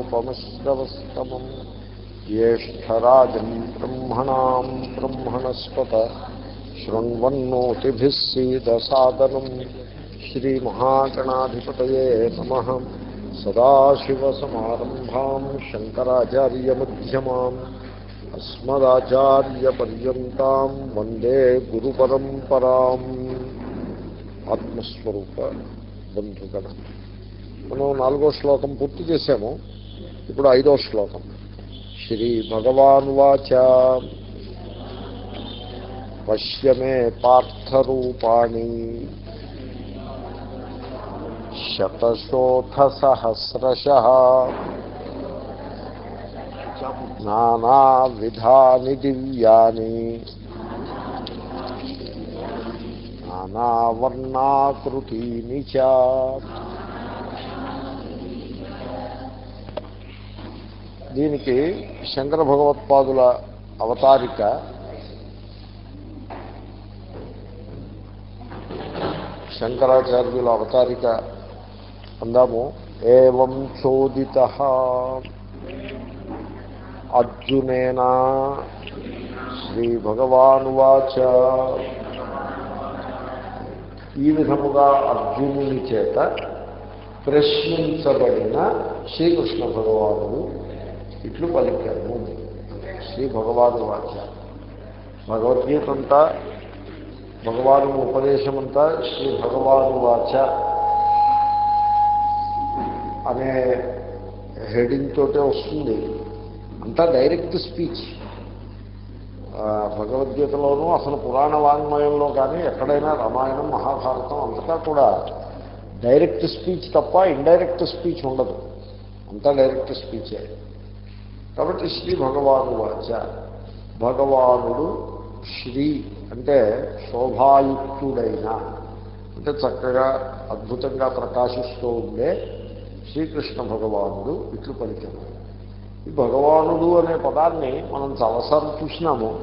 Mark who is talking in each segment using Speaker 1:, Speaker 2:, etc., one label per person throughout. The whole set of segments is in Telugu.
Speaker 1: उपमश्रवस्तमम् ज्येष्ठराजम् ब्रह्मणाम् ब्रह्मणस्पत शृण्वन्नोतिभिः सीदसादनम् श्रीमहागणाधिपतये नमः सदाशिवसमारम्भाम् शङ्कराचार्यमध्यमाम् अस्मदाचार्यपर्यन्ताम् वन्दे गुरुपरम्पराम् ఆత్మస్వరూప బంధుగణ మనం నాలుగో శ్లోకం పూర్తి చేశాము ఇప్పుడు ఐదో శ్లోకం శ్రీ భగవాన్ వాచ పశ్యమే పార్థరూపాణి శతశోథసహస్రశ నానావిధాని దివ్యాని నానావర్ణాకృతీని చ దీనికి శంకర భగవత్పాదుల అవతారిక. శంకరాచార్యుల అవతారిక అందాము. ఏం చోదిత? అర్జునేనా శ్రీ భగవానువాచ ఈ విధముగా అర్జునుని చేత ప్రశ్నించబడిన శ్రీకృష్ణ భగవానుడు ఇట్లు పలికాను శ్రీ భగవాను వాచ భగవద్గీత అంతా భగవాను ఉపదేశమంతా శ్రీ భగవాను వాచ. అనే హెడింగ్ తోటే వస్తుంది. అంతా డైరెక్ట్ స్పీచ్. భగవద్గీతలోనూ అసలు పురాణ వాంగ్మయంలో కానీ ఎక్కడైనా రామాయణం మహాభారతం అంతటా కూడా డైరెక్ట్ స్పీచ్ తప్ప ఇండైరెక్ట్ స్పీచ్ ఉండదు. అంతా డైరెక్ట్ స్పీచే. కాబట్టి శ్రీ భగవాను వాచ. భగవానుడు శ్రీ అంటే శోభాయుక్తుడైన. అంటే చక్కగా అద్భుతంగా ప్రకాశిస్తూ ఉండే శ్రీకృష్ణ భగవానుడు ఇట్లు పలికాను ఈ భగవానుడు అనే పదాన్ని మనం చాలాసార్లు చూసినాము.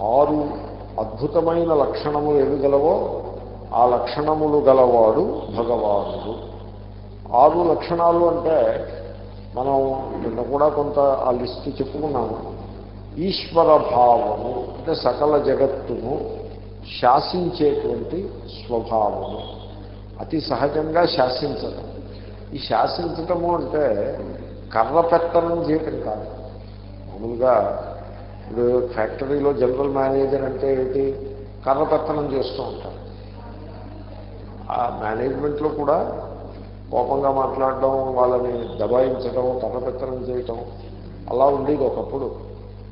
Speaker 1: ఆరు అద్భుతమైన లక్షణములు ఏవి గలవో ఆ లక్షణములు గలవాడు భగవానుడు. ఆరు లక్షణాలు అంటే మనం నిన్న కూడా కొంత ఆ లిస్ట్ చెప్పుకున్నాము. ఈశ్వర భావము అంటే సకల జగత్తును శాసించేటువంటి స్వభావము. అతి సహజంగా శాసించడం ఈ శాసించటము అంటే కర్ర పెత్తనం చేయటం కాదు. మామూలుగా ఇప్పుడు ఫ్యాక్టరీలో జనరల్ మేనేజర్ అంటే ఏంటి కర్ర పెత్తనం చేస్తూ ఉంటారు. ఆ మేనేజ్మెంట్లో కూడా కోపంగా మాట్లాడడం వాళ్ళని దబాయించడం కర్ర చేయటం అలా ఉండేది ఒకప్పుడు.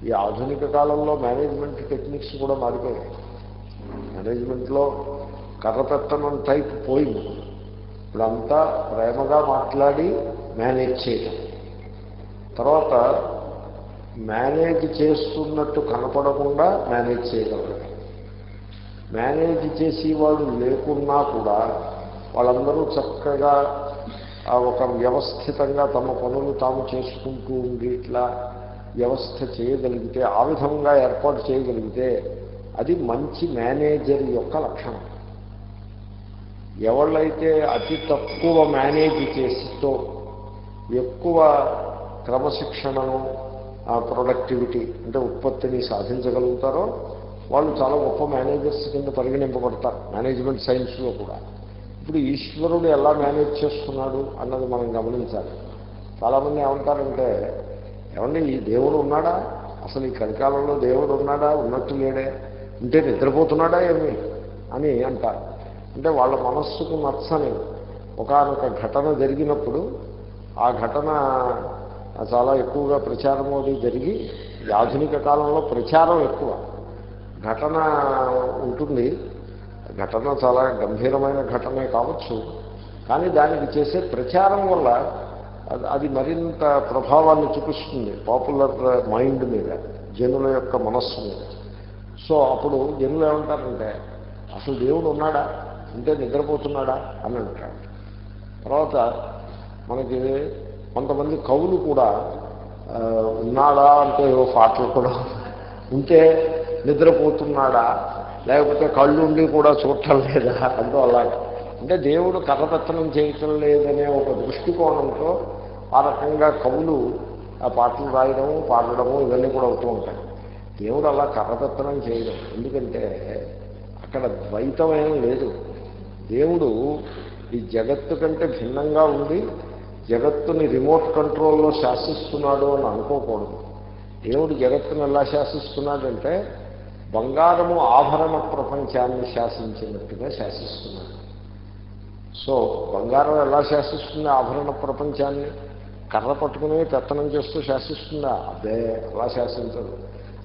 Speaker 1: ఈ ఆధునిక కాలంలో మేనేజ్మెంట్ టెక్నిక్స్ కూడా మారిపోయాయి. మేనేజ్మెంట్లో కర్రపెత్తనం టైప్ పోయింది. ఇప్పుడంతా ప్రేమగా మాట్లాడి మేనేజ్ చేయటం. తర్వాత మేనేజ్ చేస్తున్నట్టు కనపడకుండా మేనేజ్ చేయగలరు. మేనేజ్ చేసేవాడు లేకున్నా కూడా వాళ్ళందరూ చక్కగా ఒక వ్యవస్థితంగా తమ పనులు తాము చేసుకుంటూ ఉండి ఇట్లా వ్యవస్థ చేయగలిగితే ఆ విధంగా ఏర్పాటు చేయగలిగితే అది మంచి మేనేజర్ యొక్క లక్షణం. ఎవళ్ళైతే అతి తక్కువ మేనేజ్ చేస్తూ ఎక్కువ క్రమశిక్షణను ప్రొడక్టివిటీ అంటే ఉత్పత్తిని సాధించగలుగుతారో వాళ్ళు చాలా గొప్ప మేనేజర్స్ కింద పరిగణింపబడతారు. మేనేజ్మెంట్ సైన్స్లో కూడా. ఇప్పుడు ఈశ్వరుడు ఎలా మేనేజ్ చేస్తున్నాడు అన్నది మనం గమనించాలి. చాలామంది ఏమంటారంటే ఏమండి ఈ దేవుడు ఉన్నాడా? అసలు ఈ కలికాలంలో దేవుడు ఉన్నాడా? ఉన్నట్టు లేడే. ఉంటే నిద్రపోతున్నాడా ఏమి? అని అంటారు. అంటే వాళ్ళ మనస్సుకు నచ్చని ఒకనొక ఘటన జరిగినప్పుడు ఆ ఘటన చాలా ఎక్కువగా ప్రచారం అది జరిగి ఆధునిక కాలంలో ప్రచారం ఎక్కువ. ఘటన ఉంటుంది. ఘటన చాలా గంభీరమైన ఘటనే కావచ్చు. కానీ దానికి చేసే ప్రచారం వల్ల అది మరింత ప్రభావాన్ని చూపిస్తుంది పాపులర్ మైండ్ మీద జనుల యొక్క మనస్సు మీద. సో అప్పుడు జనులు ఏమంటారంటే అసలు దేవుడు ఉన్నాడా? అంటే నిద్రపోతున్నాడా? అని అంటాడు తర్వాత మనకి కొంతమంది కవులు కూడా ఉన్నాడా? అంటే ఏవో పాటలు కూడా ఉంటే నిద్రపోతున్నాడా? లేకపోతే కళ్ళుండి కూడా చూడటం లేదా? అంటూ అలాగా అంటే దేవుడు కథపత్రం చేయటం లేదనే ఒక దృష్టికోణంతో ఆ రకంగా కవులు ఆ పాటలు రాయడము పాడడము ఇవన్నీ కూడా అవుతూ ఉంటాయి. దేవుడు అలా కర్రపెత్తనం చేయడం. ఎందుకంటే అక్కడ ద్వైతమేం లేదు. దేవుడు ఈ జగత్తు కంటే భిన్నంగా ఉండి జగత్తుని రిమోట్ కంట్రోల్లో శాసిస్తున్నాడు అని అనుకోకూడదు. దేవుడు జగత్తును ఎలా శాసిస్తున్నాడంటే బంగారము ఆభరణ ప్రపంచాన్ని శాసించినట్టుగా శాసిస్తున్నాడు సో బంగారం ఎలా శాసిస్తుంది ఆభరణ ప్రపంచాన్ని? కర్ర పట్టుకుని పెత్తనం చేస్తూ శాసిస్తుందా? అదే అలా శాసించదు.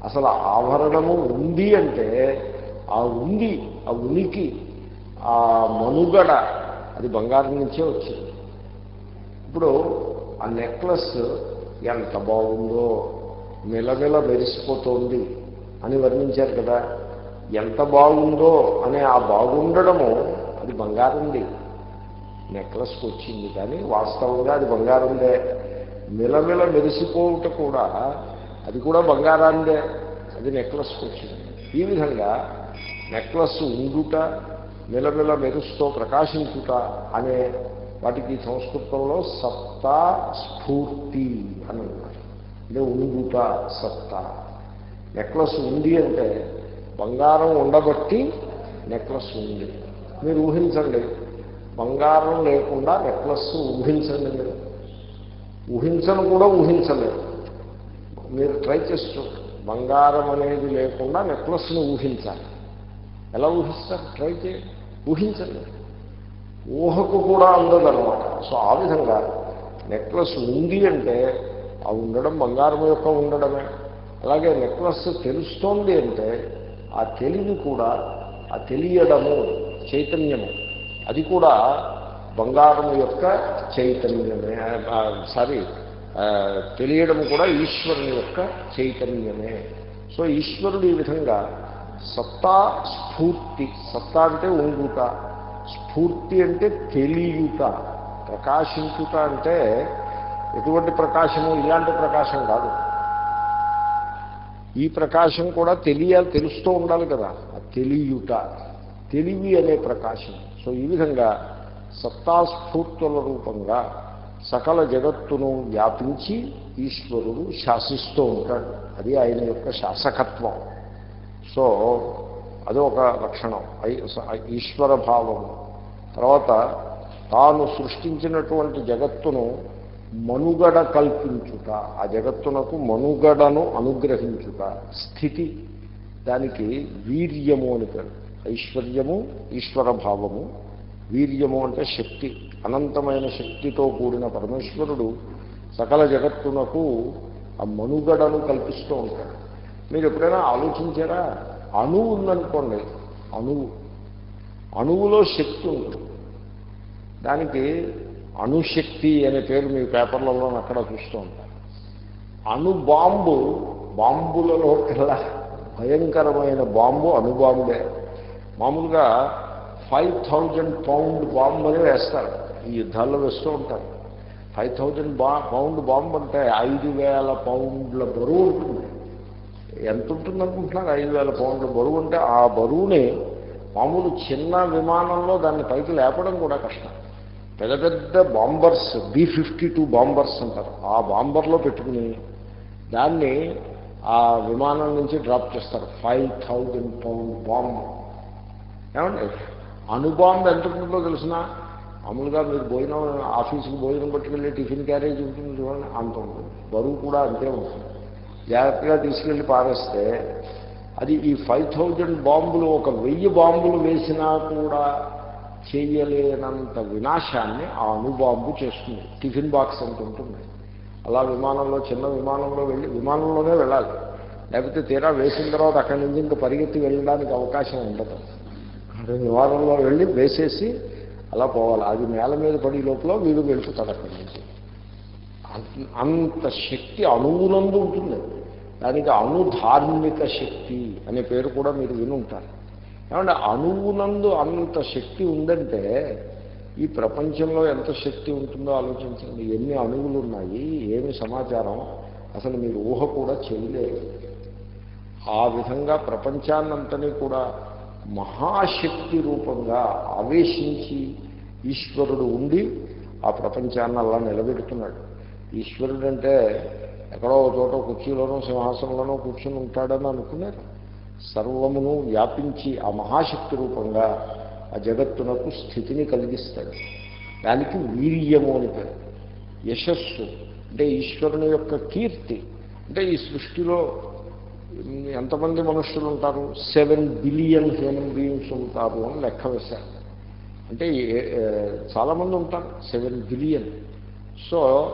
Speaker 1: అసలు ఆభరణము ఉంది అంటే ఆ ఉంది ఆ ఉనికి ఆ మనుగడ అది బంగారం నుంచే వచ్చింది. ఇప్పుడు ఆ నెక్లెస్ ఎంత బాగుందో మెలమెల మెరిసిపోతుంది. అని వర్ణించారు కదా. ఎంత బాగుందో అనే ఆ బాగుండడము అది బంగారంది. నెక్లెస్కి వచ్చింది కానీ వాస్తవంగా అది బంగారందే. మిలమిల మెరిసిపోవుట కూడా అది కూడా బంగారాందే అది నెక్లెస్కి వచ్చింది. ఈ విధంగా నెక్లెస్ ఉండుట మిలమిల మెరుస్తూ ప్రకాశించుట అనే వాటికి సంస్కృతంలో సత్తా స్ఫూర్తి అని ఉన్నారు. అంటే ఉండుట సత్తా నెక్లెస్ ఉంది అంటే బంగారం ఉండబట్టి నెక్లెస్ ఉంది. మీరు ఊహించండి. బంగారం లేకుండా నెక్లెస్ ఊహించండి మీరు. ఊహించను కూడా ఊహించలేదు మీరు ట్రై చేస్తూ బంగారం అనేది లేకుండా నెక్లెస్ని ఊహించాలి. ఎలా ఊహిస్తారు? ట్రై చేయండి. ఊహించండి. ఊహకు కూడా అందదన్నమాట. సో ఆ విధంగా నెక్లెస్ ఉంది అంటే ఆ ఉండడం బంగారం యొక్క ఉండడమే. అలాగే నెక్లెస్ తెలుస్తోంది అంటే ఆ తెలివి కూడా ఆ తెలియడము చైతన్యము. అది కూడా బంగారం యొక్క చైతన్యమే. సారీ తెలియడం కూడా ఈశ్వరుని యొక్క చైతన్యమే. సో ఈశ్వరుడు ఈ విధంగా సత్తా స్ఫూర్తి సత్తా అంటే ఉండుట స్ఫూర్తి అంటే తెలియట ప్రకాశించుట అంటే ఎటువంటి ప్రకాశము? ఇలాంటి ప్రకాశం కాదు. ఈ ప్రకాశం కూడా తెలియాలి తెలుస్తూ ఉండాలి కదా. ఆ తెలియుట తెలివి అనే ప్రకాశం. సో ఈ విధంగా సత్తాస్ఫూర్తుల రూపంగా సకల జగత్తును వ్యాపించి ఈశ్వరుడు శాసిస్తూ ఉంటాడు. అది ఆయన యొక్క శాసకత్వం. సో అది ఒక లక్షణం. ఈశ్వర భావము. తర్వాత తాను సృష్టించినటువంటి జగత్తును మనుగడ కల్పించుట ఆ జగత్తునకు మనుగడను అనుగ్రహించుట. స్థితి దానికి వీర్యము అని పేరు. ఐశ్వర్యము ఈశ్వర భావము వీర్యము అంటే శక్తి అనంతమైన శక్తితో కూడిన పరమేశ్వరుడు సకల జగత్తునకు ఆ మనుగడను కల్పిస్తూ ఉంటాడు. మీరు ఎప్పుడైనా ఆలోచించారా? అణువు ఉందనుకోండి అణువు. అణువులో శక్తి ఉంటుంది. దానికి అణుశక్తి అనే పేరు మీ పేపర్లలో అక్కడ చూస్తూ ఉంటారు. అణుబాంబు బాంబులలో కల్లా భయంకరమైన బాంబు అణుబాంబే మామూలుగా ఫైవ్ థౌజండ్ పౌండ్ బాంబు అని వేస్తారు. ఈ యుద్ధాల్లో వేస్తూ ఉంటారు. ఫైవ్ థౌజండ్ బా పౌండ్ బాంబు అంటే ఐదు వేల పౌండ్ల బరువు ఉంటుంది. ఎంత ఉంటుంది అనుకుంటున్నారు ఐదు వేల పౌండ్ల బరువు అంటే ఆ బరువుని మామూలు చిన్న విమానంలో దాన్ని పైకి లేపడం కూడా కష్టం. పెద్ద పెద్ద bombers B fifty two bombers అంటారు. ఆ బాంబర్లో పెట్టుకుని దాన్ని ఆ విమానం నుంచి డ్రాప్ చేస్తారు. Five thousand pound bomb. ఏమండి? అణుబాంబు ఎంత ఉంటుందో తెలిసిన మామూలుగా మీరు భోజనం ఆఫీస్కి భోజనం పట్టుకెళ్ళి టిఫిన్ క్యారేజ్ ఉంటుంది చూడండి అంత ఉంటుంది. బరువు కూడా అంతే ఉంటుంది. జాగ్రత్తగా తీసుకెళ్ళి పారేస్తే అది ఈ ఫైవ్ థౌజండ్ బాంబులు ఒక వెయ్యి బాంబులు వేసినా కూడా చేయలేనంత వినాశాన్ని ఆ అణుబాంబు చేస్తుంది. టిఫిన్ బాక్స్ అంత ఉంటుంది. అలా విమానంలో చిన్న విమానంలో వెళ్ళి విమానంలోనే వెళ్ళాలి. లేకపోతే తీరా వేసిన తర్వాత అక్కడి నుంచి ఇంకా పరిగెత్తి వెళ్ళడానికి అవకాశం ఉండదు. అంటే విమానంలో వెళ్ళి వేసేసి అలా పోవాలి. అది నేల మీద పడి లోపల వీడు వెళుతాడు అక్కడి నుంచి. అంత శక్తి అణువునందు ఉంటుంది. దానికి అణుధార్మిక శక్తి అనే పేరు కూడా మీరు విని ఉంటారు ఏమంటే అణువునందు అంత శక్తి ఉందంటే ఈ ప్రపంచంలో ఎంత శక్తి ఉంటుందో ఆలోచించండి. ఎన్ని అణువులు ఉన్నాయి ఏమి సమాచారం? అసలు మీరు ఊహ కూడా చేయలేదు. ఆ విధంగా ప్రపంచాన్నంతని కూడా మహాశక్తి రూపంగా ఆవేశించి ఈశ్వరుడు ఉండి ఆ ప్రపంచాన్ని అలా నిలబెడుతున్నాడు. ఈశ్వరుడు అంటే ఎక్కడో ఒక చోట కుర్చీలోనో సింహాసనంలోనో కూర్చుని ఉంటాడని అనుకున్నారు. సర్వమును వ్యాపించి ఆ మహాశక్తి రూపంగా ఆ జగత్తునకు స్థితిని కలిగిస్తాడు. దానికి వీర్యము అని పేరు. యశస్సు అంటే ఈశ్వరుని యొక్క కీర్తి. అంటే ఈ సృష్టిలో ఎంతమంది మనుషులు ఉంటారు? సెవెన్ బిలియన్ హ్యూమన్ బీయింగ్స్ ఉంటారు అని లెక్క వేశారు. అంటే చాలామంది ఉంటారు సెవెన్ బిలియన్. సో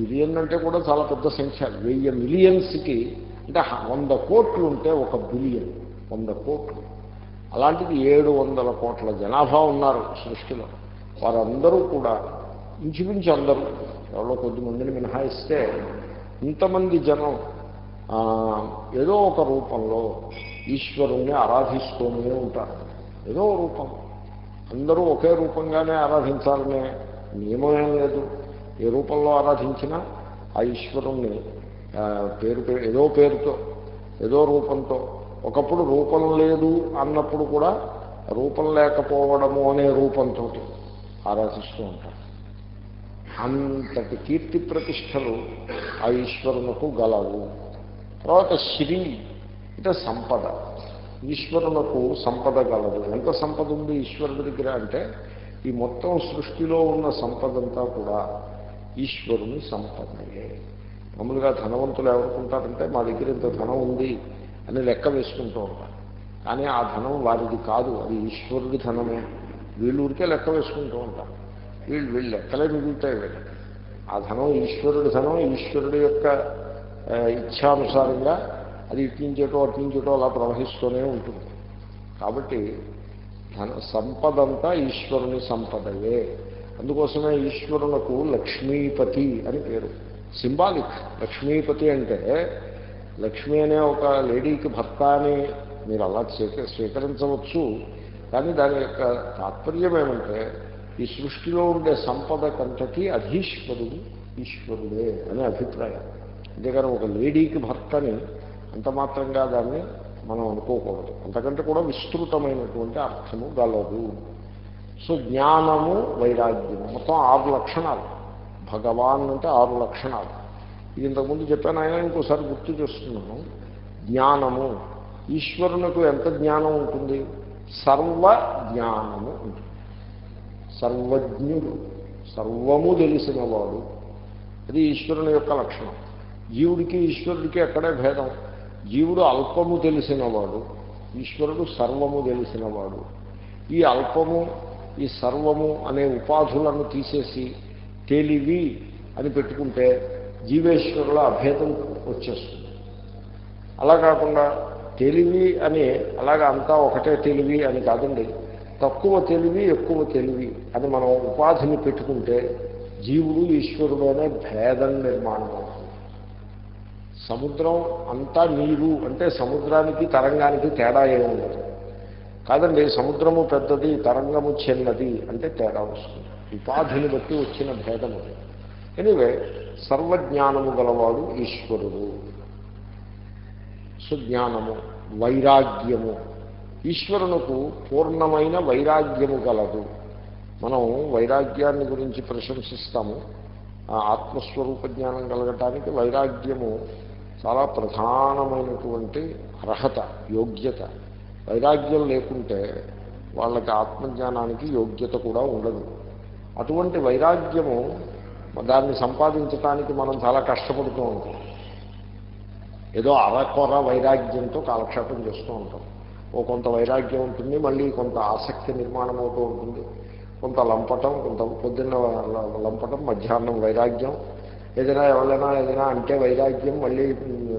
Speaker 1: బిలియన్ అంటే కూడా చాలా పెద్ద సంఖ్య. వెయ్యి మిలియన్స్కి అంటే వంద కోట్లు ఉంటే ఒక బిలియన్ వంద కోట్లు. అలాంటిది ఏడు వందల కోట్ల జనాభా ఉన్నారు సృష్టిలో. వారందరూ కూడా ఇంచుమించు అందరూ ఎవరో కొద్దిమందిని మినహాయిస్తే ఇంతమంది జనం ఏదో ఒక రూపంలో ఈశ్వరుణ్ణి ఆరాధిస్తూనే ఉంటారు. ఏదో రూపం. అందరూ ఒకే రూపంగానే ఆరాధించాలనే నియమం ఏం లేదు. ఏ రూపంలో ఆరాధించినా ఆ ఈశ్వరుణ్ణి పేరు పేరు ఏదో పేరుతో ఏదో రూపంతో. ఒకప్పుడు రూపం లేదు అన్నప్పుడు కూడా రూపం లేకపోవడము అనే రూపంతో ఆరాధిస్తూ ఉంటారు. అంతటి కీర్తి ప్రతిష్టలు ఆ ఈశ్వరునకు గలవు. తర్వాత శ్రీ అంటే సంపద. ఈశ్వరునకు సంపద గలదు. ఎంత సంపద ఉంది ఈశ్వరుడి దగ్గర అంటే ఈ మొత్తం సృష్టిలో ఉన్న సంపదంతా కూడా ఈశ్వరుని సంపదయే. మామూలుగా ధనవంతులు ఎవరుకుంటారంటే మా దగ్గర ఇంత ధనం ఉంది అని లెక్క వేసుకుంటూ ఉంటారు. కానీ ఆ ధనం వారిది కాదు అది ఈశ్వరుడి ధనమే. వీళ్ళు ఊరికే లెక్క వేసుకుంటూ ఉంటారు. వీళ్ళు వీళ్ళు లెక్కలే మిగులుతాయి వీళ్ళకి. ఆ ధనం ఈశ్వరుడి ధనం ఈశ్వరుడి యొక్క ఇచ్ఛానుసారంగా అది ఇట్నుంచేటో అట్నుంచేటో అలా ప్రవహిస్తూనే ఉంటుంది. కాబట్టి ధన సంపదంతా ఈశ్వరుని సంపదయే. అందుకోసమే ఈశ్వరునకు లక్ష్మీపతి అని పేరు. సింబాలిక్. లక్ష్మీపతి అంటే లక్ష్మి అనే ఒక లేడీకి భర్త అని మీరు అలా స్వీక- స్వీకరించవచ్చు. కానీ దాని యొక్క తాత్పర్యం ఏమంటే ఈ సృష్టిలో ఉండే సంపద కంతకి అధీశ్వరుడు ఈశ్వరుడే అనే అభిప్రాయం. అంతేకాని ఒక లేడీకి భర్తని అంత మాత్రంగా దాన్ని మనం అనుకోకూడదు. అంతకంటే కూడా విస్తృతమైనటువంటి అర్థము గలదు. సో జ్ఞానము వైరాగ్యము మొత్తం ఆరు లక్షణాలు. భగవాన్ అంటే ఆరు లక్షణాలు. ఇది ఇంతకుముందు చెప్పాను ఆయన ఇంకోసారి గుర్తు చేస్తున్నాను. జ్ఞానము. ఈశ్వరునకు ఎంత జ్ఞానం ఉంటుంది? సర్వ జ్ఞానము ఉంటుంది. సర్వజ్ఞుడు సర్వము తెలిసినవాడు. అది ఈశ్వరుని యొక్క లక్షణం. జీవుడికి ఈశ్వరుడికి ఎక్కడే భేదం? జీవుడు అల్పము తెలిసినవాడు ఈశ్వరుడు సర్వము తెలిసినవాడు. ఈ అల్పము ఈ సర్వము అనే ఉపాధులను తీసేసి తెలివి అని పెట్టుకుంటే జీవేశ్వరుల అభేదం వచ్చేస్తుంది. అలా కాకుండా తెలివి అని అలాగ అంతా ఒకటే తెలివి అని కాదండి తక్కువ తెలివి ఎక్కువ తెలివి అని మనం ఉపాధిని పెట్టుకుంటే జీవుడు ఈశ్వరుడు అనే భేదం నిర్మాణం అవుతుంది. సముద్రం అంతా నీరు అంటే సముద్రానికి తరంగానికి తేడా ఏముండదు. కాదండి సముద్రము పెద్దది తరంగము చిన్నది అంటే తేడా వస్తుంది. ఉపాధిని బట్టి వచ్చిన భేదము ఎనివే సర్వజ్ఞానము గలవాడు ఈశ్వరుడు. సుజ్ఞానము వైరాగ్యము. ఈశ్వరునకు పూర్ణమైన వైరాగ్యము గలదు. మనం వైరాగ్యాన్ని గురించి ప్రశంసిస్తాము. ఆ ఆత్మస్వరూప జ్ఞానం కలగటానికి వైరాగ్యము చాలా ప్రధానమైనటువంటి అర్హత యోగ్యత. వైరాగ్యం లేకుంటే వాళ్ళకి ఆత్మజ్ఞానానికి యోగ్యత కూడా ఉండదు. అటువంటి వైరాగ్యము దాన్ని సంపాదించడానికి మనం చాలా కష్టపడుతూ ఉంటాం. ఏదో అరకొర వైరాగ్యంతో కాలక్షేపం చేస్తూ ఉంటాం. ఓ కొంత వైరాగ్యం ఉంటుంది మళ్ళీ కొంత ఆసక్తి నిర్మాణం అవుతూ ఉంటుంది. కొంత లంపటం కొంత పొద్దున్న లంపటం మధ్యాహ్నం వైరాగ్యం. ఏదైనా ఎవరైనా ఏదైనా అంటే వైరాగ్యం మళ్ళీ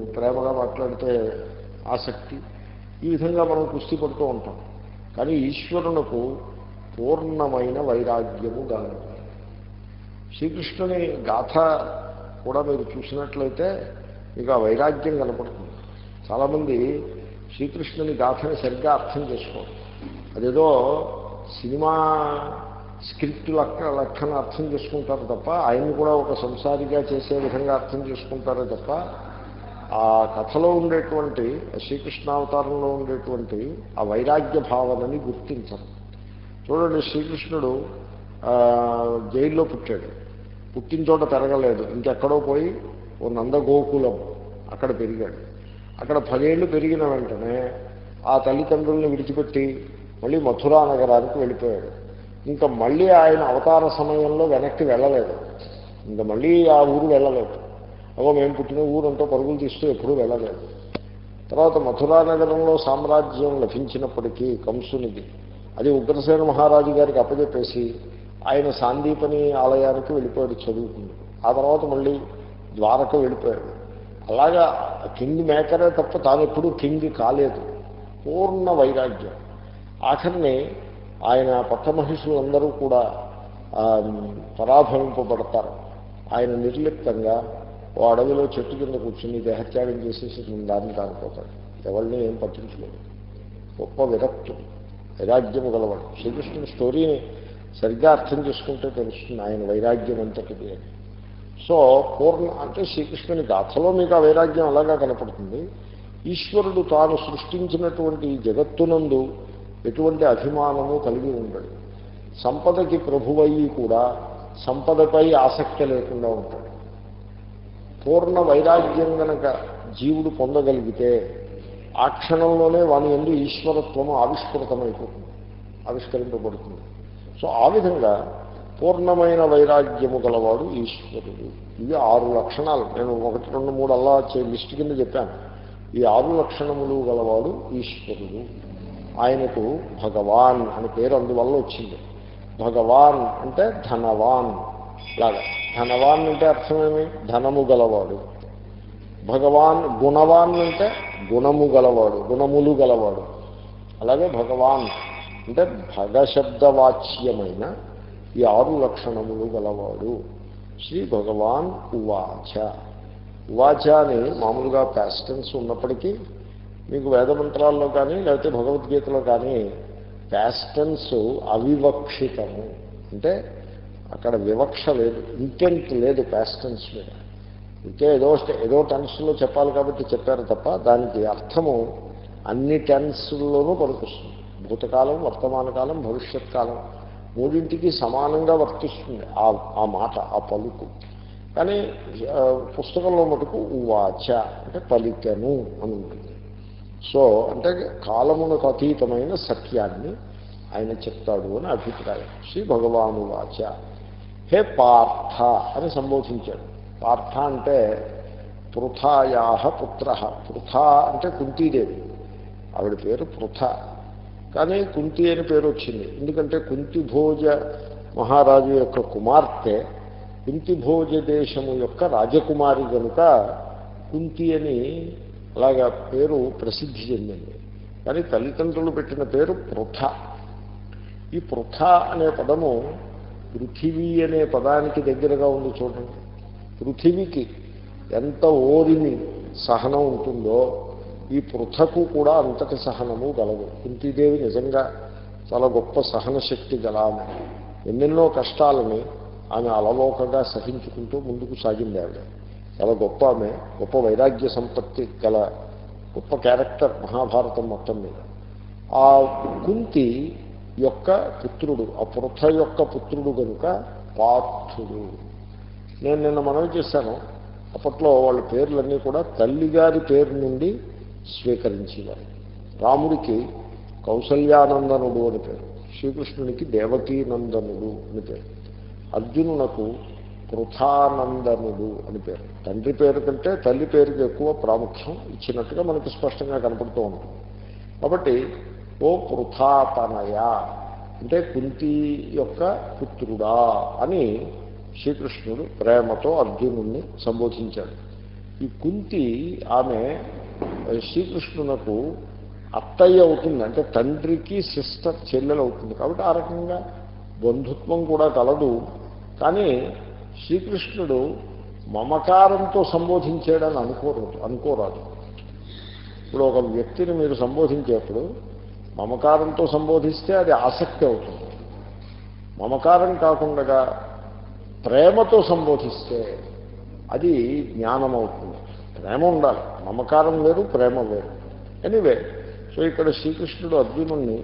Speaker 1: ప్రేమగా మాట్లాడితే ఆసక్తి. ఈ విధంగా మనం కుస్తీ పడుతూ ఉంటాం. కానీ ఈశ్వరునకు పూర్ణమైన వైరాగ్యము గలదు శ్రీకృష్ణుని గాథ కూడా మీరు చూసినట్లయితే మీకు ఆ వైరాగ్యం కనపడుతుంది. చాలామంది శ్రీకృష్ణుని గాథని సరిగ్గా అర్థం చేసుకోరు. అదేదో సినిమా స్క్రిప్ట్ లక్క లెక్కన అర్థం చేసుకుంటారు తప్ప ఆయన్ని కూడా ఒక సంసారిగా చేసే విధంగా అర్థం చేసుకుంటారే తప్ప ఆ కథలో ఉండేటువంటి శ్రీకృష్ణావతారంలో ఉండేటువంటి ఆ వైరాగ్య భావనని గుర్తించరు. చూడండి శ్రీకృష్ణుడు జైల్లో పుట్టాడు. పుట్టిన చోట పెరగలేదు. ఇంకెక్కడో పోయి ఓ నందగోకులం అక్కడ పెరిగాడు. అక్కడ పదేళ్ళు పెరిగిన వెంటనే ఆ తల్లిదండ్రుల్ని విడిచిపెట్టి మళ్ళీ మథురా నగరానికి వెళ్ళిపోయాడు. ఇంకా మళ్ళీ ఆయన అవతార సమయంలో వెనక్కి వెళ్ళలేదు. ఇంకా మళ్ళీ ఆ ఊరు వెళ్ళలేదు. అగో మేము పుట్టిన ఊరంతా పరుగులు తీస్తూ ఎప్పుడూ వెళ్ళలేదు. తర్వాత మథురా నగరంలో సామ్రాజ్యం లభించినప్పటికీ కంసునిది అది ఉగ్రసేన మహారాజు గారికి అప్పచెప్పేసి ఆయన సాందీపని ఆలయానికి వెళ్ళిపోయాడు చదువుకుంది ఆ తర్వాత మళ్ళీ ద్వారక వెళ్ళిపోయాడు. అలాగా కింగ్ మేకరే తప్ప తాను ఎప్పుడూ కింగ్ కాలేదు. పూర్ణ వైరాగ్యం. ఆఖరిని ఆయన పట్టమహిషులందరూ కూడా పరాభవింపబడతారు. ఆయన నిర్లిప్తంగా ఓ అడవిలో చెట్టు కింద కూర్చుని దేహత్యాగం చేసేసి దాన్ని కాకపోతాడు ఎవరిని ఏం పట్టించలేదు. గొప్ప విరక్తుడు. వైరాగ్యము గలవాడు. శ్రీకృష్ణుని స్టోరీని సరిగ్గా అర్థం చేసుకుంటే తెలుస్తుంది ఆయన వైరాగ్యం అంతటిది అని సో పూర్ణ అంటే శ్రీకృష్ణుని గాథలో మీకు ఆ వైరాగ్యం అలాగా కనపడుతుంది. ఈశ్వరుడు తాను సృష్టించినటువంటి ఈ జగత్తునందు ఎటువంటి అభిమానము కలిగి ఉండడు. సంపదకి ప్రభువయ్యి కూడా సంపదపై ఆసక్తి లేకుండా ఉంటాడు. పూర్ణ వైరాగ్యం గనక జీవుడు పొందగలిగితే ఆ క్షణంలోనే వాని ఎందు ఈశ్వరత్వము ఆవిష్కృతమైపోతుంది ఆవిష్కరింపబడుతుంది. సో ఆ విధంగా పూర్ణమైన వైరాగ్యము గలవాడు ఈశ్వరుడు. ఇవి ఆరు లక్షణాలు. నేను ఒకటి రెండు మూడు అల్లా చే లిస్ట్ కింద చెప్పాను. ఈ ఆరు లక్షణములు గలవాడు ఈశ్వరుడు. ఆయనకు భగవాన్ అని పేరు అందువల్ల వచ్చింది. భగవాన్ అంటే ధనవాన్ లాగా. ధనవాన్ అంటే అర్థమేమి ధనము గలవాడు. భగవాన్ గుణవాన్ అంటే గుణము గలవాడు గుణములు గలవాడు. అలాగే భగవాన్ అంటే భగశబ్దవాచ్యమైన ఈ ఆరు లక్షణములు గలవాడు. శ్రీ భగవాన్ ఉవాచ. ఉవాచ అని మామూలుగా ప్యాస్టెన్స్ ఉన్నప్పటికీ మీకు వేదమంత్రాల్లో కానీ లేకపోతే భగవద్గీతలో కానీ ప్యాస్టెన్స్ అవివక్షితము. అంటే అక్కడ వివక్ష లేదు ఇంటెంట్ లేదు ప్యాస్టెన్స్ మీద. ఇంకే ఏదో స్టే- ఏదో టెన్స్లో చెప్పాలి కాబట్టి చెప్పారు తప్ప దానికి అర్థము అన్ని టెన్స్లోనూ పనికొస్తుంది. భూతకాలం వర్తమాన కాలం భవిష్యత్ కాలం మూడింటికి సమానంగా వర్తిస్తుంది ఆ ఆ మాట ఆ పలుకు. కానీ పుస్తకంలో మటుకు వాచ అంటే పలికను అని ఉంటుంది. సో అంటే కాలమునకు అతీతమైన సత్యాన్ని ఆయన చెప్తాడు అని అభిప్రాయం. శ్రీ భగవాను వాచ హే పార్థ అని సంబోధించాడు. పార్థ అంటే పృథాయాహ పుత్ర. పృథ అంటే కుంతీదేవి. ఆవిడ పేరు పృథ. కానీ కుంతి అని పేరు వచ్చింది. ఎందుకంటే కుంతి భోజ మహారాజు యొక్క కుమార్తె కుంతిభోజ దేశము యొక్క రాజకుమారి కనుక కుంతి అని అలాగా పేరు ప్రసిద్ధి చెందింది. కానీ తల్లిదండ్రులు పెట్టిన పేరు పృథ. ఈ పృథ అనే పదము పృథివీ అనే పదానికి దగ్గరగా ఉంది చూడండి. పృథివీకి ఎంత ఓరిమి సహనం ఉంటుందో ఈ పృథకు కూడా అంతటి సహనము గలదు. కుంతీదేవి నిజంగా చాలా గొప్ప సహన శక్తి గల ఆమె. ఎన్నెన్నో కష్టాలని ఆమె అలవోకగా సహించుకుంటూ ముందుకు సాగింది ఆవిడ. చాలా గొప్ప ఆమె గొప్ప వైరాగ్య సంపత్తి గల గొప్ప క్యారెక్టర్ మహాభారతం మొత్తం మీద. ఆ కుంతి యొక్క పుత్రుడు ఆ పృథ యొక్క పుత్రుడు కనుక పార్థుడు. నేను నిన్న మనవి చేశాను. అప్పట్లో వాళ్ళ పేర్లన్నీ కూడా తల్లిగారి పేరు నుండి స్వీకరించేవారు. రాముడికి కౌసల్యానందనుడు అని పేరు శ్రీకృష్ణునికి దేవకీనందనుడు అని పేరు అర్జునునకు పృథానందనుడు అని పేరు. తండ్రి పేరు కంటే తల్లి పేరుకి ఎక్కువ ప్రాముఖ్యం ఇచ్చినట్టుగా మనకి స్పష్టంగా కనపడుతూ ఉంటుంది. కాబట్టి ఓ పృథాతనయ అంటే కుంతి యొక్క పుత్రుడా అని శ్రీకృష్ణుడు ప్రేమతో అర్జునుడిని సంబోధించాడు. ఈ కుంతి ఆమె శ్రీకృష్ణునకు అత్తయ్య అవుతుంది. అంటే తండ్రికి సిస్టర్ చెల్లెలు అవుతుంది. కాబట్టి ఆ రకంగా బంధుత్వం కూడా కలదు. కానీ శ్రీకృష్ణుడు మమకారంతో సంబోధించాడని అనుకోరాదు అనుకోరాదు. ఇప్పుడు ఒక వ్యక్తిని మీరు సంబోధించేప్పుడు మమకారంతో సంబోధిస్తే అది ఆసక్తి అవుతుంది. మమకారం కాకుండా ప్రేమతో సంబోధిస్తే అది జ్ఞానం అవుతుంది ప్రేమ ఉండాలి. మమకారం వేరు ప్రేమ వేరు. ఎనీవే సో ఇక్కడ శ్రీకృష్ణుడు అర్జునుణ్ణి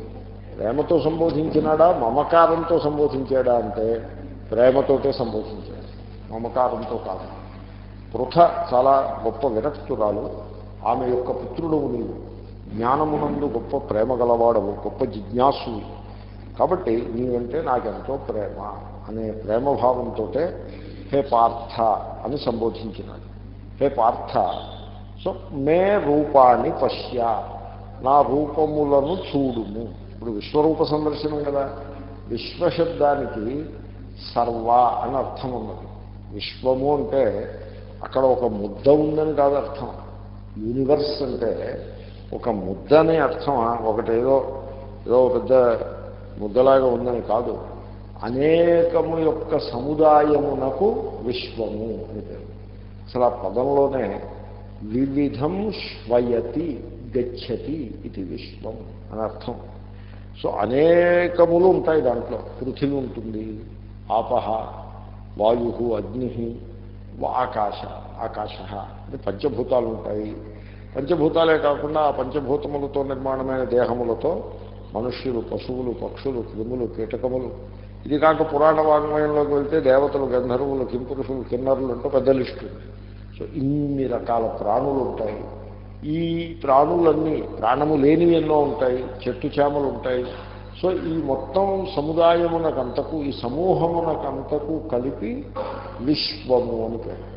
Speaker 1: ప్రేమతో సంబోధించినాడా మమకారంతో సంబోధించాడా అంటే ప్రేమతోటే సంబోధించాడు. మమకారంతో కాదు. పృథ చాలా గొప్ప విరక్తురాలు. ఆమె యొక్క పుత్రుడు నీవు. జ్ఞానమునందు గొప్ప ప్రేమ గలవాడవు గొప్ప జిజ్ఞాసు కాబట్టి నీవంటే నాకెంతో ప్రేమ. అనే ప్రేమభావంతో హే పార్థ అని సంబోధించినాడు. హే పార్థ సో మే రూపాన్ని పశ్య నా రూపములను చూడుము. ఇప్పుడు విశ్వరూప సందర్శనం కదా. విశ్వశబ్దానికి సర్వ అని అర్థం ఉన్నది. విశ్వము అంటే అక్కడ ఒక ముద్ద ఉందని కాదు అర్థం. యూనివర్స్ అంటే ఒక ముద్ద అనే అర్థమా? ఒకటేదో ఏదో పెద్ద ముద్దలాగా ఉందని కాదు. అనేకము యొక్క సముదాయమునకు విశ్వము అని పేరు. అసలు ఆ పదంలోనే వివిధం శ్వయతి గచ్చతి ఇది విశ్వం అని అర్థం. సో అనేకములు ఉంటాయి దాంట్లో. పృథివీ ఉంటుంది ఆపహ వాయు అగ్ని ఆకాశ ఆకాశ అంటే పంచభూతాలు ఉంటాయి. పంచభూతాలే కాకుండా ఆ పంచభూతములతో నిర్మాణమైన దేహములతో మనుష్యులు పశువులు పక్షులు క్రిములు కీటకములు ఇది కాక పురాణ వాంగ్మయంలోకి వెళ్తే దేవతలు గంధర్వులు కింపురుషులు కిన్నరులు అంటూ పెద్ద లిస్టు సో ఇన్ని రకాల ప్రాణులు ఉంటాయి. ఈ ప్రాణులన్నీ ప్రాణము లేనివి ఎన్నో ఉంటాయి చెట్టు చేమలు ఉంటాయి. సో ఈ మొత్తం సముదాయమునకంతకు ఈ సమూహమునకంతకు కలిపి విశ్వము అని పేరు.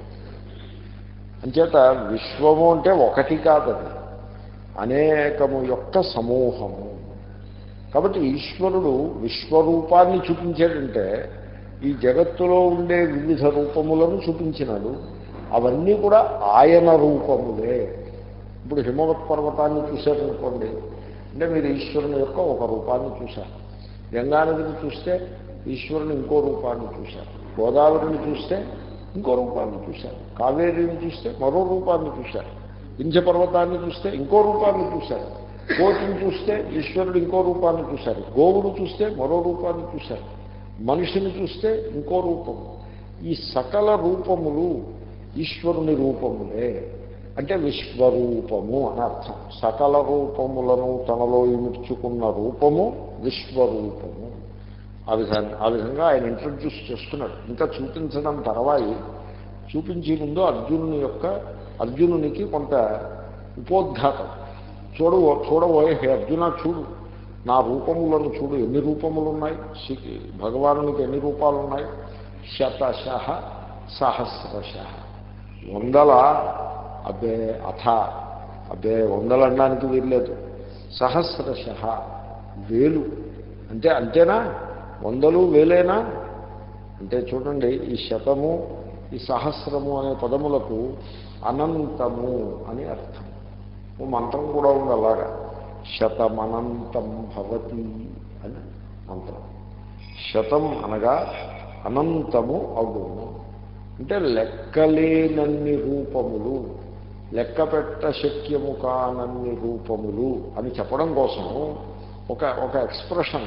Speaker 1: అంచేత విశ్వము అంటే ఒకటి కాదది. అనేకము యొక్క సమూహము. కాబట్టి ఈశ్వరుడు విశ్వరూపాన్ని చూపించాడంటే ఈ జగత్తులో ఉండే వివిధ రూపములను చూపించినాడు. అవన్నీ కూడా ఆయన రూపములే. ఇప్పుడు హిమవత్ పర్వతాన్ని చూశారనుకోండి అంటే మీరు ఈశ్వరుని యొక్క ఒక రూపాన్ని చూశారు. గంగానదిని చూస్తే ఈశ్వరుని ఇంకో రూపాన్ని చూశారు. గోదావరిని చూస్తే ఇంకో రూపాన్ని చూశారు. కావేరిని చూస్తే మరో రూపాన్ని చూశారు. వింధ్య పర్వతాన్ని చూస్తే ఇంకో రూపాన్ని చూశారు. కోటిని చూస్తే ఈశ్వరుడు ఇంకో రూపాన్ని చూశారు గోవును చూస్తే మరో రూపాన్ని చూశారు మనిషిని చూస్తే ఇంకో రూపము ఈ సకల రూపములు ఈశ్వరుని రూపములే. అంటే విశ్వరూపము అని అర్థం. సకల రూపములను తనలో ఇముడ్చుకున్న రూపము విశ్వరూపము. ఆ విధంగా ఆ విధంగా ఆయన ఇంట్రడ్యూస్ చేస్తున్నాడు. ఇంకా చూపించడం తర్వాయి చూపించే ముందు అర్జునుని యొక్క అర్జునునికి కొంత ఉపోద్ఘాతం. చూడు చూడబోయే హే అర్జున చూడు. నా రూపములను చూడు. ఎన్ని రూపములు ఉన్నాయి శ్రీ భగవానునికి ఎన్ని రూపాలు ఉన్నాయి శతశ సహస్రశ. వందల అబ్బే అథ. అబ్బే వందలు అనడానికి వీల్లేదు. సహస్రశ వేలు. అంటే అంతేనా? వందలు వేలేనా? అంటే చూడండి ఈ శతము ఈ సహస్రము అనే పదములకు అనంతము అని అర్థం. ఓ మంత్రం కూడా ఉంది అలాగా. శతమనంతం భవతి అని మంత్రం. శతం అనగా అనంతము అగును. అంటే లెక్కలేనన్ని రూపములు లెక్క పెట్ట శక్యము కానన్ని రూపములు అని చెప్పడం కోసం ఒక ఒక ఎక్స్ప్రెషన్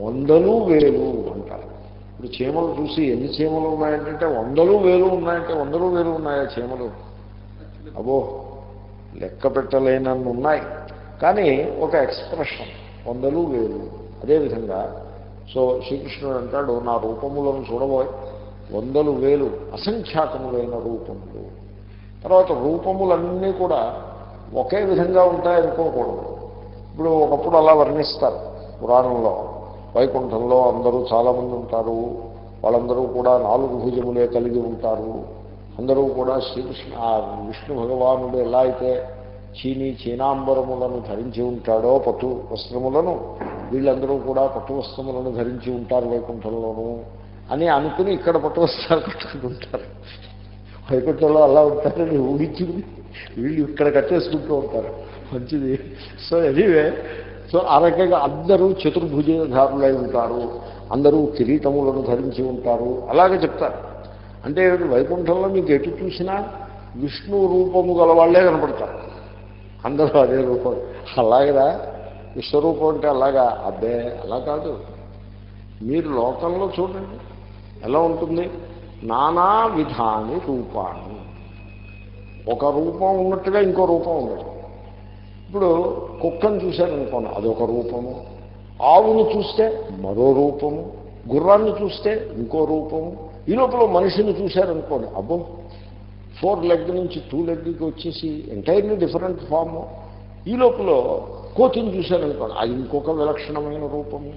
Speaker 1: వందలు వేలు అంటారు. ఇప్పుడు చీమలు చూసి ఎన్ని చీమలు ఉన్నాయంటే వందలు వేలు ఉన్నాయంటే వందలు వేలు ఉన్నాయా చీమలు? అబో లెక్క పెట్టలేనన్ను ఉన్నాయి కానీ ఒక ఎక్స్ప్రెషన్ వందలు వేలు. అదేవిధంగా సో శ్రీకృష్ణుడు అంటాడు నా రూపములను చూడబోయ్. వందలు వేలు అసంఖ్యాకములైన రూపములు. తర్వాత రూపములన్నీ కూడా ఒకే విధంగా ఉంటాయనుకోకూడదు ఇప్పుడు ఒకప్పుడు అలా వర్ణిస్తారు పురాణంలో. వైకుంఠంలో అందరూ చాలామంది ఉంటారు. వాళ్ళందరూ కూడా నాలుగు భుజములే కలిగి ఉంటారు. అందరూ కూడా శ్రీకృష్ణ ఆ విష్ణు భగవానుడు ఎలా అయితే చీనీ చీనాంబరములను ధరించి ఉంటాడో పట్టు వస్త్రములను వీళ్ళందరూ కూడా పట్టు వస్త్రములను ధరించి ఉంటారు వైకుంఠంలోనూ అని అనుకుని ఇక్కడ పట్టు వస్త్రాలు కట్టుకుంటుంటారు వైకుంఠంలో అలా ఉంటారని ఊహించుకుని వీళ్ళు ఇక్కడ కట్టేసుకుంటూ ఉంటారు. మంచిది. సో ఎనీవే సో ఆ రకంగా అందరూ చతుర్భుజధారులై ఉంటారు. అందరూ కిరీటములను ధరించి ఉంటారు. అలాగే చెప్తారు. అంటే వైకుంఠంలో మీకు ఎటు చూసినా విష్ణు రూపము గల వాళ్ళే కనపడతారు. అందరూ అదే రూపం. అలాగదా విశ్వరూపం అంటే అలాగా? అబ్బే అలా కాదు. మీరు లోకంలో చూడండి. ఎలా ఉంటుంది? నానా విధాని రూపాన్ని ఒక రూపం ఉన్నట్టుగా ఇంకో రూపం ఉండదు. ఇప్పుడు కుక్కను చూశారనుకోండి అదొక రూపము. ఆవును చూస్తే మరో రూపము. గుర్రాన్ని చూస్తే ఇంకో రూపము. ఈ లోపల మనిషిని చూశారనుకోండి అబ్బో ఫోర్ లెగ్ నుంచి టూ లెగ్కి వచ్చేసి ఎంటైర్లీ డిఫరెంట్ ఫామ్ ఈ లోపల కోతిని చూశారనుకోండి అది ఇంకొక విలక్షణమైన రూపము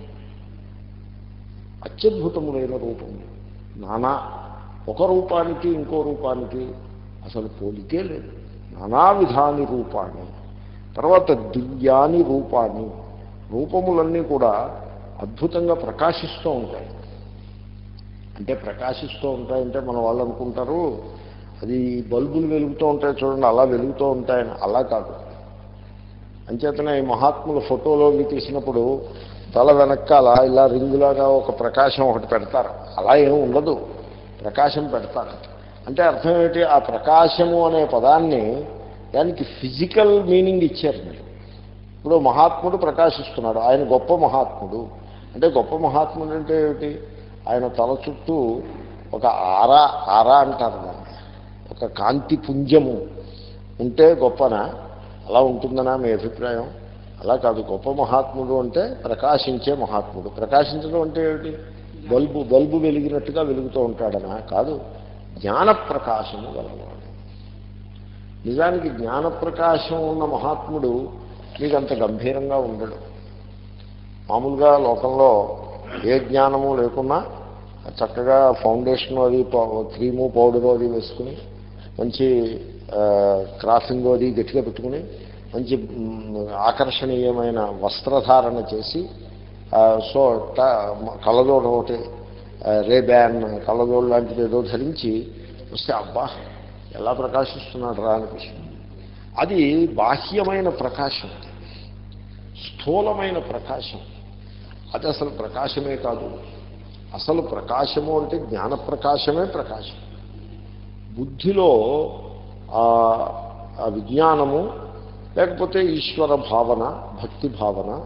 Speaker 1: అత్యద్భుతములైన రూపము నానా ఒక రూపానికి ఇంకో రూపానికి అసలు పోలికే లేదు. నానా విధాని రూపాన్ని తర్వాత దివ్యాని రూపాన్ని రూపములన్నీ కూడా అద్భుతంగా ప్రకాశిస్తూ ఉంటాయి. అంటే ప్రకాశిస్తూ ఉంటాయంటే మన వాళ్ళు అనుకుంటారు అది బల్బులు వెలుగుతూ ఉంటాయి చూడండి అలా వెలుగుతూ ఉంటాయని. అలా కాదు. అంచేతనే ఈ మహాత్ముల ఫోటోలోకి తీసినప్పుడు తల వెనకాల ఇలా రింగులాగా ఒక ప్రకాశం ఒకటి పెడతారు. అలా ఏం ఉండదు. ప్రకాశం పెడతారు. అంటే అర్థం ఏంటి ఆ ప్రకాశము అనే పదాన్ని దానికి ఫిజికల్ మీనింగ్ ఇచ్చారు మీరు. ఇప్పుడు మహాత్ముడు ప్రకాశిస్తున్నాడు. ఆయన గొప్ప మహాత్ముడు. అంటే గొప్ప మహాత్ముడు అంటే ఏమిటి? ఆయన తల చుట్టూ ఒక ఆరా ఆరా అంటారు దాన్ని. ఒక కాంతి పుంజము. ఉంటే గొప్పనా? అలా ఉంటుందనా మీ అభిప్రాయం? అలా కాదు గొప్ప మహాత్ముడు అంటే ప్రకాశించే మహాత్ముడు. ప్రకాశించడం అంటే ఏమిటి? బల్బు బల్బు వెలిగినట్టుగా వెలుగుతూ ఉంటాడనా? కాదు జ్ఞాన ప్రకాశము గలవాడు. నిజానికి జ్ఞాన ప్రకాశం ఉన్న మహాత్ముడు మీకు అంత గంభీరంగా ఉండడు. మామూలుగా లోకంలో ఏ జ్ఞానము లేకున్నా చక్కగా ఫౌండేషన్ అది పౌ- క్రీము పౌడరు అది వేసుకుని మంచి క్రాసింగ్ అది గట్టిగా పెట్టుకుని మంచి ఆకర్షణీయమైన వస్త్రధారణ చేసి సో కళ్ళదోడ కళ్ళజోడు ఒకటి రే బ్యాన్ కళ్ళజోడు లాంటిది ఏదో ధరించి వస్తే అబ్బా ఎలా ప్రకాశిస్తున్నాడు రా అనిపిస్తుంది. అది బాహ్యమైన ప్రకాశం స్థూలమైన ప్రకాశం. అది అసలు ప్రకాశమే కాదు. అసలు ప్రకాశము అంటే జ్ఞాన ప్రకాశమే ప్రకాశం. బుద్ధిలో విజ్ఞానము లేకపోతే ఈశ్వర భావన భక్తి భావన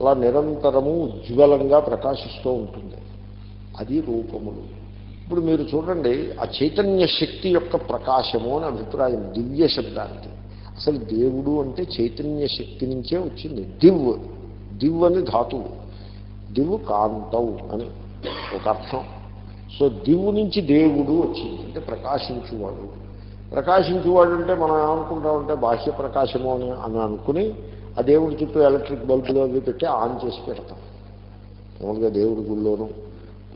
Speaker 1: అలా నిరంతరము ఉజ్వలంగా ప్రకాశిస్తూ ఉంటుంది. అది రూపములు. ఇప్పుడు మీరు చూడండి ఆ చైతన్య శక్తి యొక్క ప్రకాశము అని అభిప్రాయం దివ్య శబ్దానికి. అసలు దేవుడు అంటే చైతన్య శక్తి నుంచే వచ్చింది. దివ్. దివ్ అని ధాతువు. దివు కాంతవు అని ఒక అర్థం. సో దివు నుంచి దేవుడు వచ్చింది. అంటే ప్రకాశించువాడు. ప్రకాశించువాడు అంటే మనం ఏమనుకుంటామంటే బాహ్య ప్రకాశము అని అని అనుకుని ఆ దేవుడి చుట్టూ ఎలక్ట్రిక్ బల్బులు అవి పెట్టి ఆన్ చేసి పెడతాం. మామూలుగా దేవుడి గుళ్ళోనూ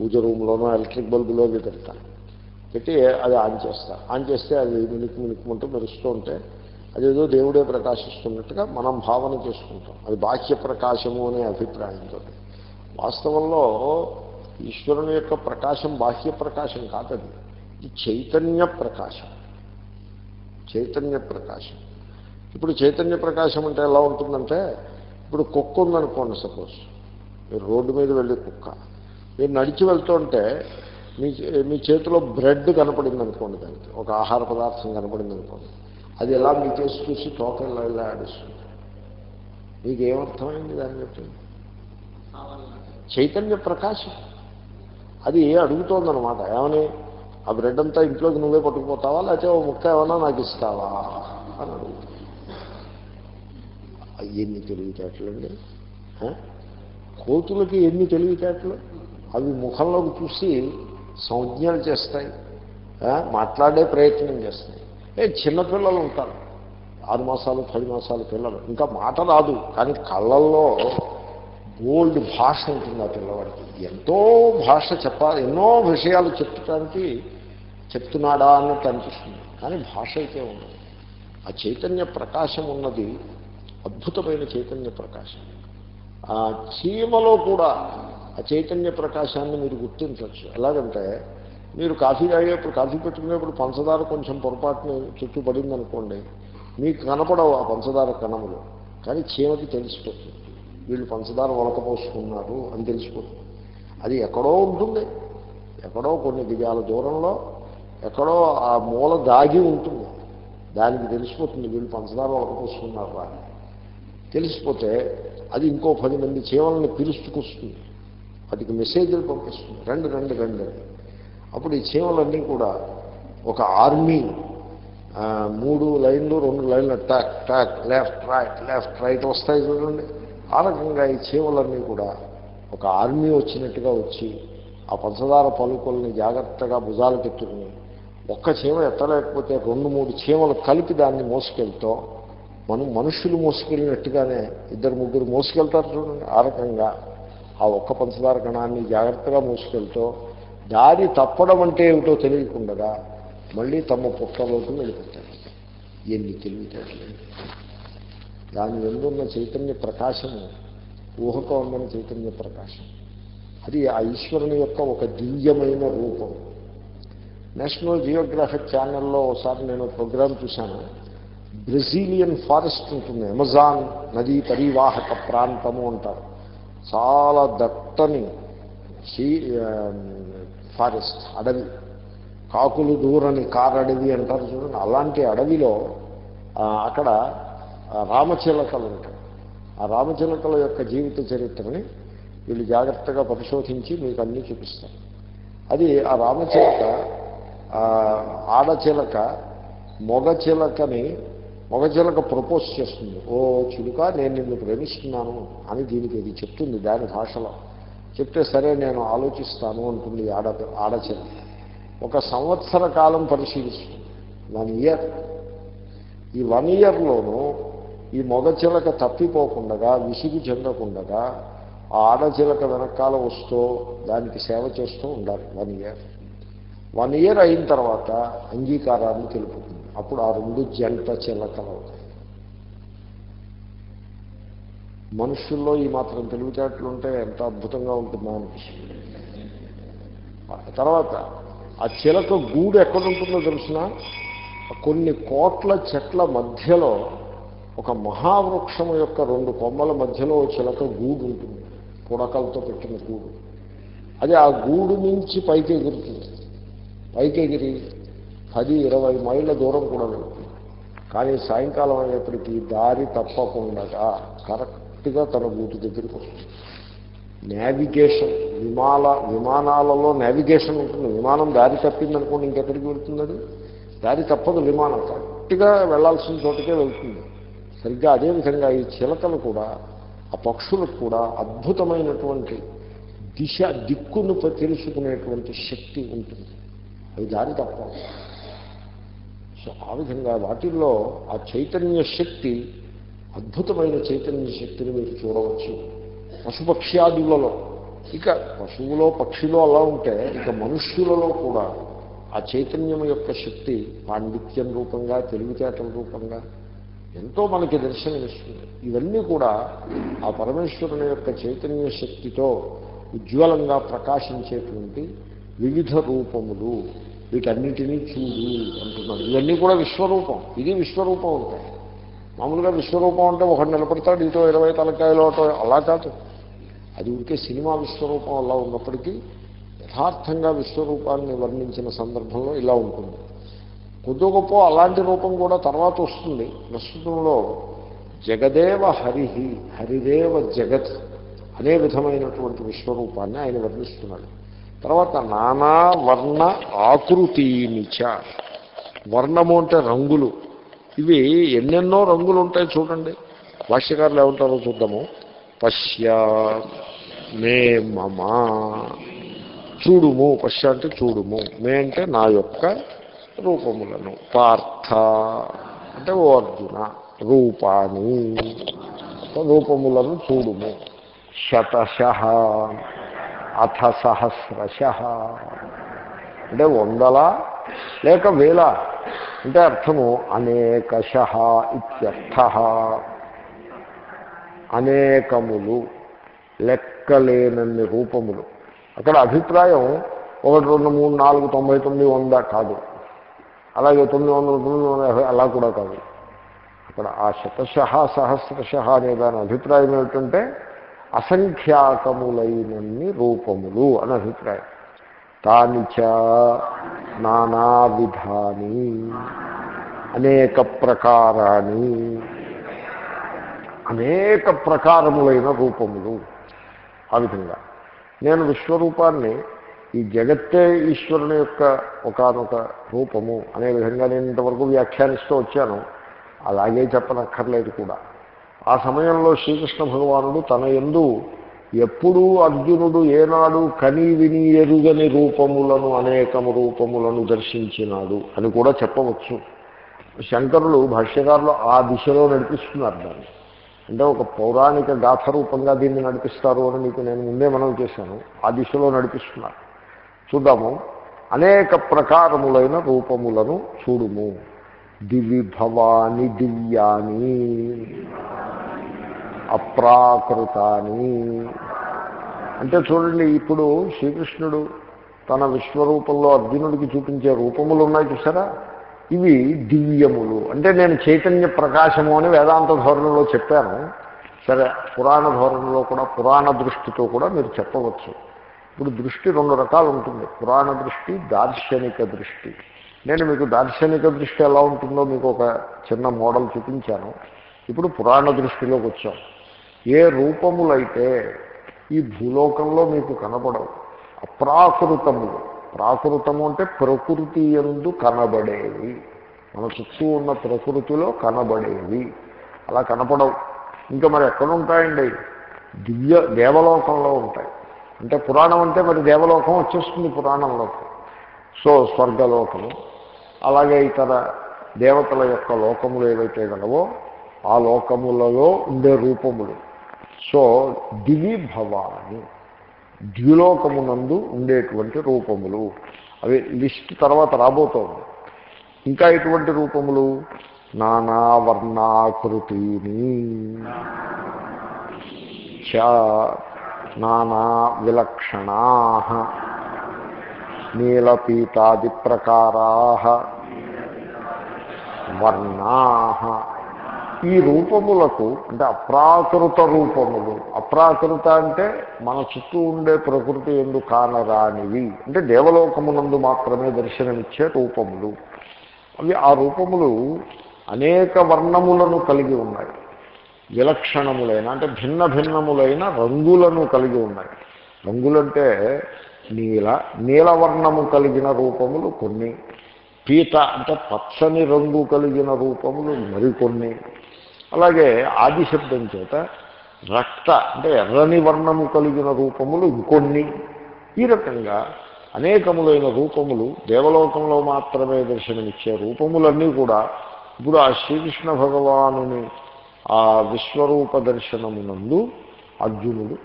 Speaker 1: పూజ రూమ్లోనూ ఎలక్ట్రిక్ బల్బులు అవి పెడతారు. పెట్టి అది ఆన్ చేస్తా ఆన్ చేస్తే అది మినుకు మినుకుమంటూ మెరుస్తూ ఉంటే అదేదో దేవుడే ప్రకాశిస్తున్నట్టుగా మనం భావన చేసుకుంటాం. అది బాహ్య ప్రకాశము అనే అభిప్రాయంతో. వాస్తవంలో ఈశ్వరుని యొక్క ప్రకాశం బాహ్య ప్రకాశం కాదది. ఇది చైతన్య ప్రకాశం. చైతన్య ప్రకాశం. ఇప్పుడు చైతన్య ప్రకాశం అంటే ఎలా ఉంటుందంటే ఇప్పుడు కుక్క ఉందనుకోండి సపోజ్. మీరు రోడ్డు మీద వెళ్ళే కుక్క. మీరు నడిచి వెళ్తుంటే మీ మీ చేతిలో బ్రెడ్ కనపడింది అనుకోండి దానికి. ఒక ఆహార పదార్థం కనపడింది అనుకోండి అది ఎలా మీ చేసి చూసి టోకెన్లో ఇలా ఆడిస్తుంది. మీకు ఏమర్థమైంది దాన్ని బట్టి చైతన్య ప్రకాశం. అది అడుగుతోందనమాట ఏమని? ఆ బ్రెడ్ అంతా ఇంట్లోకి నువ్వే పట్టుకుపోతావా? లేకపోతే ఓ ముక్క ఏమన్నా నాకు ఇస్తావా? అని అడుగుతా ఎన్ని తెలివితేటలండి? కోతులకి ఎన్ని తెలివితేటలు? అవి ముఖంలోకి చూసి సంజ్ఞలు చేస్తాయి. మాట్లాడే ప్రయత్నం చేస్తాయి. ఏ చిన్నపిల్లలు ఉంటారు. ఆరు మాసాలు పది మాసాల పిల్లలు. ఇంకా మాట రాదు. కానీ కళ్ళల్లో బోల్డ్ భాష ఉంటుంది ఆ పిల్లవాడికి? ఎంతో భాష చెప్పాలి ఎన్నో విషయాలు చెప్తానికి చెప్తున్నాడా అన్నట్టు అనిపిస్తుంది. కానీ భాష అయితే ఉండదు. ఆ చైతన్య ప్రకాశం ఉన్నది అద్భుతమైన చైతన్య ప్రకాశం. ఆ చీమలో కూడా ఆ చైతన్య ప్రకాశాన్ని మీరు గుర్తించవచ్చు. ఎలాగంటే మీరు కాఫీ తాగేప్పుడు కాఫీ పెట్టుకునేప్పుడు పంచదార కొంచెం పొరపాటుని చుట్టూ పడింది అనుకోండి మీకు కనపడవు ఆ పంచదార కణములు. కానీ చీమకి తెలిసిపోతుంది. వీళ్ళు పంచదార వలకపోసుకున్నారు అని తెలిసిపోతుంది. అది ఎక్కడో ఉంటుంది. ఎక్కడో కొన్ని దిగాల దూరంలో ఎక్కడో ఆ మూల దాగి ఉంటుంది. దానికి తెలిసిపోతుంది వీళ్ళు పంచదార వలకపోసుకున్నారు అని. తెలిసిపోతే అది ఇంకో పది మంది చీమలను పిలుచుకొస్తుంది వాటికి మెసేజ్లు పంపిస్తుంది. రెండు రెండు రెండు. అప్పుడు ఈ చీమలన్నీ కూడా ఒక ఆర్మీ మూడు లైన్లు రెండు లైన్లు టాక్ టాక్ లెఫ్ట్ రైట్ లెఫ్ట్ రైట్ వస్తాయి చూడండి. ఆ రకంగా ఈ చీమలన్నీ కూడా ఒక ఆర్మీ వచ్చినట్టుగా వచ్చి ఆ పంచదార పలుకుల్ని జాగ్రత్తగా భుజాలు పెట్టుకుని ఒక్క చీమ ఎత్తలేకపోతే రెండు మూడు చీమలు కలిపి దాన్ని మోసుకెళ్తూ. మనం మనుషులు మోసుకెళ్ళినట్టుగానే ఇద్దరు ముగ్గురు మోసుకెళ్తారు చూడండి. ఆ రకంగా ఆ ఒక్క పంచదార కణాన్ని జాగ్రత్తగా మోసుకెళ్తూ. దారి తప్పడం అంటే ఏమిటో తెలియకుండా మళ్ళీ తమ పుట్టలోకి వెళ్ళిపోతారు. ఎన్ని తెలివితేటలేదు దాని వెందున్న చైతన్య ప్రకాశము ఊహక ఉందని చైతన్య ప్రకాశం. అది ఆ ఈశ్వరుని యొక్క ఒక దివ్యమైన రూపం. నేషనల్ జియోగ్రాఫిక్ ఛానల్లో ఒకసారి నేను ప్రోగ్రాం చూశాను. బ్రెజీలియన్ ఫారెస్ట్ ఉంటుంది అమెజాన్ నదీ పరివాహక ప్రాంతము అంటారు. చాలా దట్టని ఫారెస్ట్ అడవి. కాకులు దూరని కారడవి అంటారు చూడండి. అలాంటి అడవిలో అక్కడ రామచిలకలు ఉంటాయి. ఆ రామచిలకల యొక్క జీవిత చరిత్రని వీళ్ళు జాగ్రత్తగా పరిశోధించి మీకు అన్నీ చూపిస్తారు. అది ఆ రామచిలక ఆడచిలక మొగచిలకని మొగచిలక ప్రపోజ్ చేస్తుంది. ఓ చిలుక నేను నిన్ను ప్రేమిస్తున్నాను అని దీనికి ఇది చెప్తుంది దాని భాషలో. చెప్తే సరే నేను ఆలోచిస్తాను అంటుంది ఆడ ఆడచిలక. ఒక సంవత్సర కాలం పరిశీలిస్తుంది. One year. ఈ వన్ ఇయర్లోనూ ఈ మొగచిలక తప్పిపోకుండగా విసిగి విసుగు చెందకుండా ఆ ఆడచిలక వెనకాల వస్తూ దానికి సేవ చేస్తూ ఉండాలి. One year. వన్ ఇయర్ అయిన తర్వాత అంగీకారాన్ని తెలుపుతుంది. అప్పుడు ఆ రెండు జంట చిలకలు అవుతాయి. మనుషుల్లో ఈ మాత్రం తెలివితేటలు ఉంటే ఎంత అద్భుతంగా ఉంటుందో అనిపిస్తుంది. తర్వాత ఆ చిలక గూడు ఎక్కడుంటుందో తెలిసిన? కొన్ని కోట్ల చెట్ల మధ్యలో ఒక మహావృక్షం యొక్క రెండు కొమ్మల మధ్యలో చిలక గూడు ఉంటుంది. పుడకలతో పెట్టిన గూడు. అది ఆ గూడు నుంచి పైకి ఎగురుతుంది. పైకి ఎగిరి పది ఇరవై మైళ్ళ దూరం కూడా వెళ్తుంది. కానీ సాయంకాలం అయ్యేప్పటికీ దారి తప్పకుండా కరెక్ట్గా తన గూటి దగ్గరికి వస్తుంది. నావిగేషన్ విమాన విమానాలలో నావిగేషన్ ఉంటుంది. విమానం దారి తప్పిందనుకోండి ఇంకెక్కడికి వెళ్తుంది అది? దారి తప్పదు విమానం. కరెక్ట్గా వెళ్ళాల్సిన చోటకే వెళ్తుంది. సరిగ్గా అదేవిధంగా ఈ చిలకలు కూడా ఆ పక్షులకు కూడా అద్భుతమైనటువంటి దిశ దిక్కును తెలుసుకునేటువంటి శక్తి ఉంటుంది. అవి దారి తప్ప. సో ఆ విధంగా వాటిల్లో ఆ చైతన్య శక్తి అద్భుతమైన చైతన్య శక్తిని మీరు చూడవచ్చు. పశుపక్ష్యాదులలో. ఇక పశువులో పక్షిలో అలా ఉంటే ఇక మనుష్యులలో కూడా ఆ చైతన్యం యొక్క శక్తి పాండిత్యం రూపంగా తెలివితేటల రూపంగా ఎంతో మనకి దర్శనమిస్తుంది. ఇవన్నీ కూడా ఆ పరమేశ్వరుని యొక్క చైతన్య శక్తితో ఉజ్వలంగా ప్రకాశించేటువంటి వివిధ రూపములు. వీటన్నిటినీ చూడు అంటున్నాడు. ఇవన్నీ కూడా విశ్వరూపం. ఇది విశ్వరూపం ఉంటాయి మామూలుగా విశ్వరూపం అంటే ఒకటి నిలబడతాడు ఇటో ఇరవై తలకాయలు అటో అలా కాదు. అది ఉంటే సినిమా విశ్వరూపం అలా ఉన్నప్పటికీ యథార్థంగా విశ్వరూపాన్ని వర్ణించిన సందర్భంలో ఇలా ఉంటుంది. కొద్ది గొప్ప అలాంటి రూపం కూడా తర్వాత వస్తుంది. ప్రస్తుతంలో జగదేవ హరిహి హరిదేవ జగత్ అనే విధమైనటువంటి విశ్వరూపాన్ని ఆయన వర్ణిస్తున్నాడు. తర్వాత నానా వర్ణ ఆకృతినిచ వర్ణము అంటే రంగులు. ఇవి ఎన్నెన్నో రంగులు ఉంటాయి చూడండి. భాష్యకారులు ఏమంటారో చూద్దాము. పశ్య మే మమ చూడుము. పశ్య అంటే చూడుము. మే అంటే నా యొక్క రూపములను. పార్థ అంటే ఓ అర్జున రూపాన్ని రూపములను చూడుము. శతశ అథ సహస్రశ అంటే వందల లేక వేల. అంటే అర్థము అనేకశ ఇత్యర్థ. అనేకములు లెక్కలేనన్ని రూపములు. అక్కడ అభిప్రాయం ఒకటి రెండు మూడు నాలుగు తొంభై తొమ్మిది వంద కాదు. అలాగే తొమ్మిది వందల తొమ్మిది వందల యాభై అలా కూడా కాదు. అక్కడ ఆ శతశ సహస్రశ అనే దాని అభిప్రాయం ఏమిటంటే అసంఖ్యాకములైనన్ని రూపములు అని అభిప్రాయం. తానిచ నానావిధాని అనేక ప్రకారాన్ని అనేక ప్రకారములైన రూపములు. ఆ విధంగా. నేను విశ్వరూపాన్ని ఈ జగత్తే ఈశ్వరుని యొక్క ఒకనొక రూపము అనే విధంగా నేను ఇంతవరకు వ్యాఖ్యానిస్తూ వచ్చాను. అలాగే చెప్పనక్కర్లేదు కూడా. ఆ సమయంలో శ్రీకృష్ణ భగవానుడు తన ఎందు ఎప్పుడూ అర్జునుడు ఏనాడు కని విని ఎరుగని రూపములను అనేకము రూపములను దర్శించినాడు అని కూడా చెప్పవచ్చు. శంకరులు భాష్యకారులు ఆ దిశలో నడిపిస్తున్నారు దాన్ని. అంటే ఒక పౌరాణిక గాథ రూపంగా దీన్ని నడిపిస్తారు అని మీకు నేను ముందే మనం చేశాను. ఆ దిశలో నడిపిస్తున్నారు. చూద్దాము. అనేక ప్రకారములైన రూపములను చూడుము. దివి భవాని దివ్యాని అప్రాకృతాని. అంటే చూడండి ఇప్పుడు శ్రీకృష్ణుడు తన విశ్వరూపంలో అర్జునుడికి చూపించే రూపములు ఉన్నాయి చూసారా? ఇవి దివ్యములు. అంటే నేను చైతన్య ప్రకాశము అని వేదాంత ధోరణిలో చెప్పాను. సరే పురాణ ధోరణిలో కూడా పురాణ దృష్టితో కూడా మీరు చెప్పవచ్చు. ఇప్పుడు దృష్టి రెండు రకాలు ఉంటుంది. పురాణ దృష్టి దార్శనిక దృష్టి. నేను మీకు దార్శనిక దృష్టి ఎలా ఉంటుందో మీకు ఒక చిన్న మోడల్ చూపించాను. ఇప్పుడు పురాణ దృష్టిలోకి వచ్చాం. ఏ రూపములైతే ఈ భూలోకంలో మీకు కనపడవు అప్రాకృతములు. ప్రాకృతము అంటే ప్రకృతి ఎందు కనబడేవి. మన చుట్టూ ఉన్న ప్రకృతిలో కనబడేవి. అలా కనపడవు. ఇంకా మరి ఎక్కడ ఉంటాయండి దివ్య దేవలోకంలో ఉంటాయి. అంటే పురాణం అంటే మరి దేవలోకం వచ్చేస్తుంది పురాణంలోకి. సో స్వర్గలోకము అలాగే ఇతర దేవతల యొక్క లోకములు ఏవైతే గలవో ఆ లోకములలో ఉండే రూపములు. సో దివి భవాని ద్విలోకమునందు ఉండేటువంటి రూపములు. అవి లిస్ట్ తర్వాత రాబోతోంది. ఇంకా ఎటువంటి రూపములు? నానావర్ణాకృతిని చ నానా విలక్షణా నీలపీతాది ప్రకారా వర్ణా ఈ రూపములకు అంటే అప్రాకృత రూపములు. అప్రాకృత అంటే మన చుట్టూ ఉండే ప్రకృతి ఎందు కానరానివి. అంటే దేవలోకమునందు మాత్రమే దర్శనమిచ్చే రూపములు. అవి ఆ రూపములు అనేక వర్ణములను కలిగి ఉన్నాయి. విలక్షణములైన అంటే భిన్న భిన్నములైన రంగులను కలిగి ఉన్నాయి. రంగులంటే నీల నీలవర్ణము కలిగిన రూపములు కొన్ని పీత అంటే పచ్చని రంగు కలిగిన రూపములు మరికొన్ని. అలాగే ఆదిశబ్దం చేత రక్త అంటే ఎర్రని వర్ణము కలిగిన రూపములు ఇంకొన్ని. ఈ రకంగా అనేకములైన రూపములు దేవలోకంలో మాత్రమే దర్శనమిచ్చే రూపములన్నీ కూడా ఇప్పుడు ఆ శ్రీకృష్ణ భగవానుని ఆ విశ్వరూప దర్శనమునందు అర్జునుడు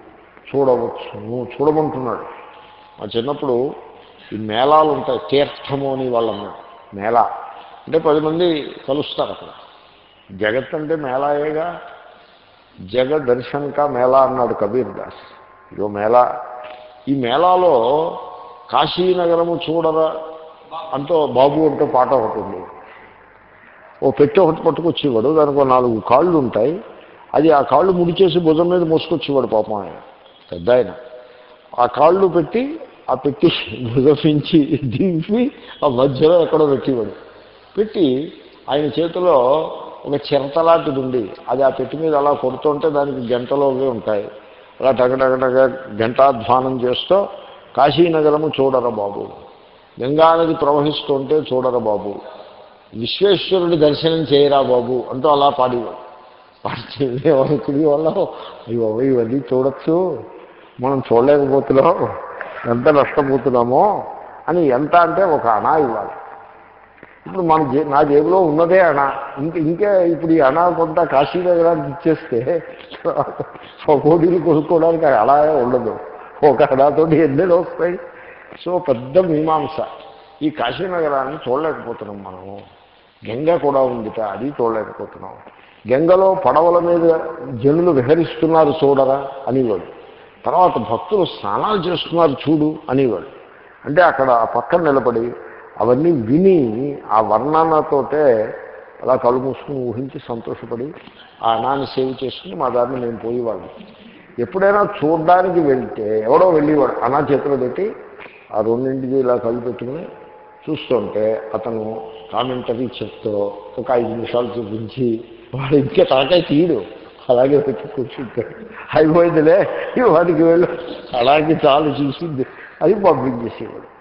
Speaker 1: చూడవచ్చును చూడమంటున్నాడు. మా చిన్నప్పుడు ఈ మేళాలు ఉంటాయి తీర్థము అని వాళ్ళ మేళ. అంటే పది మంది కలుస్తారు అక్కడ. జగత్ అంటే మేళాయేగా? జగ దర్శన్ కా మేళా అన్నాడు కబీర్ దాస్ ఇదో మేళా. ఈ మేళాలో కాశీనగరము చూడరా? అంటూ బాబు అంటూ పాట ఒకటి ఉంది. ఓ పెట్టి ఒకటి పట్టుకొచ్చేవాడు దానికి ఒక నాలుగు కాళ్ళు ఉంటాయి. అది ఆ కాళ్ళు ముడిచేసి భుజం మీద మోసుకొచ్చేవాడు పాపం ఆయన పెద్ద ఆయన. ఆ కాళ్ళు పెట్టి ఆ పెట్టి భుజమించి దింపి ఆ మధ్యలో ఎక్కడో పెట్టేవాడు. పెట్టి ఆయన చేతిలో ఒక చిరతలాంటిది ఉంది. అది ఆ పెట్టి మీద అలా కొడుతుంటే దానికి గంటలో ఉంటాయి. అలా టగటగటగ గంటాధ్వానం చేస్తూ కాశీనగరము చూడరా బాబు. గంగానది ప్రవహిస్తుంటే చూడరా బాబు. విశ్వేశ్వరుడి దర్శనం చేయరా బాబు అంటూ అలా పాడేవాడు. పాడితే ఏమనుకునే వల్ల అయ్యో ఇవన్నీ చూడొచ్చు. మనం చూడలేకపోతున్నాం. ఎంత నష్టపోతున్నామో అని ఎంత అంటే ఒక అనా ఇవ్వాలి. ఇప్పుడు మన జే నా జేబులో ఉన్నదే అనా. ఇంక ఇంకా ఇప్పుడు ఈ అణా కొంత కాశీ దగ్గర ఇచ్చేస్తే కోడీలు కొనుక్కోవడానికి అలా ఉండదు. ఒక అణాతోటి ఎన్నెలు వస్తాయి. సో పెద్ద మీమాంస. ఈ కాశీనగరాన్ని చూడలేకపోతున్నాం మనము. గంగ కూడా ఉందిట అది చూడలేకపోతున్నాం గంగలో పడవల మీద జనులు విహరిస్తున్నారు చూడరా అనేవాడు తర్వాత భక్తులు స్నానాలు చేస్తున్నారు చూడు అనేవాడు అంటే అక్కడ ఆ పక్కన నిలబడి అవన్నీ విని ఆ వర్ణనతోటే అలా కళ్ళు మూసుకుని ఊహించి సంతోషపడి ఆ అనాన్ని సేవ్ చేసుకుని మా దారిని మేము పోయేవాళ్ళం ఎప్పుడైనా చూడడానికి వెళ్తే ఎవడో వెళ్ళేవాడు అనా చేతిలో పెట్టి ఆ రెండింటికి ఇలా కళ్ళు పెట్టుకుని చూస్తుంటే అతను కామెంటరీ చెప్తూ ఒక ఐదు నిమిషాలు చూపించి వాడు ఇంకే తలకాయ తీయడు. అలాగే పెట్టి కూర్చుంటాడు. అయిపోయిందిలే. వాడికి వెళ్ళు. అలాగే చాలు చూసింది. అది పంపించేసేవాడు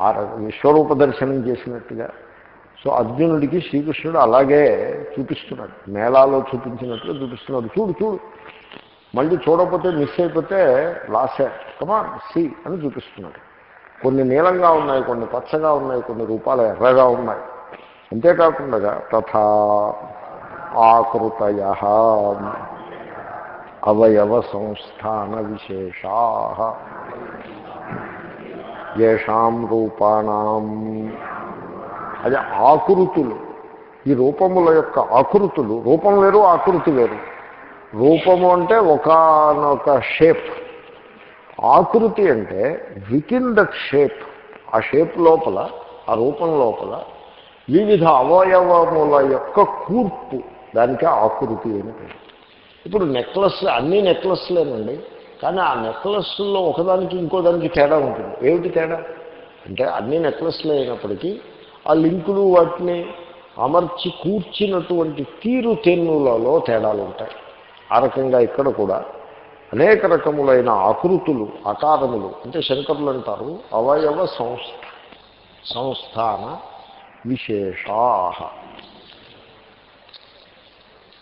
Speaker 1: ఆ విశ్వరూప దర్శనం చేసినట్టుగా. సో అర్జునుడికి శ్రీకృష్ణుడు అలాగే చూపిస్తున్నాడు. మేళాలో చూపించినట్టుగా చూపిస్తున్నాడు. చూడు చూడు. మళ్ళీ చూడకపోతే మిస్ అయిపోతే లాసే కమా సి అని చూపిస్తున్నాడు. కొన్ని నీలంగా ఉన్నాయి కొన్ని పచ్చగా ఉన్నాయి కొన్ని రూపాలు ఎర్రగా ఉన్నాయి. అంతేకాకుండా తథా ఆకృతయ అవయవ సంస్థాన విశేషా. ఏషాం రూపాణం. అది ఆకృతులు. ఈ రూపముల యొక్క ఆకృతులు రూపం వేరు ఆకృతి వేరు. రూపము అంటే ఒకనొక షేప్. ఆకృతి అంటే వితిన్ ద దట్ షేప్. ఆ షేప్ లోపల ఆ రూపం లోపల వివిధ అవయవముల యొక్క కూర్పు. దానికే ఆకృతి అని పేరు. ఇప్పుడు నెక్లెస్ అన్ని నెక్లెస్లేనండి. కానీ ఆ నెక్లెస్లో ఒకదానికి ఇంకో దానికి తేడా ఉంటుంది. ఏమిటి తేడా? అంటే అన్ని నెక్లెస్లు అయినప్పటికీ ఆ లింకులు వాటిని అమర్చి కూర్చినటువంటి తీరు తెన్నులలో తేడాలు ఉంటాయి ఆ రకంగా ఇక్కడ కూడా అనేక రకములైన ఆకృతులు ఆకారములు అంటే శంకరులు అంటారు అవయవ సంస్థ సంస్థాన విశేషా.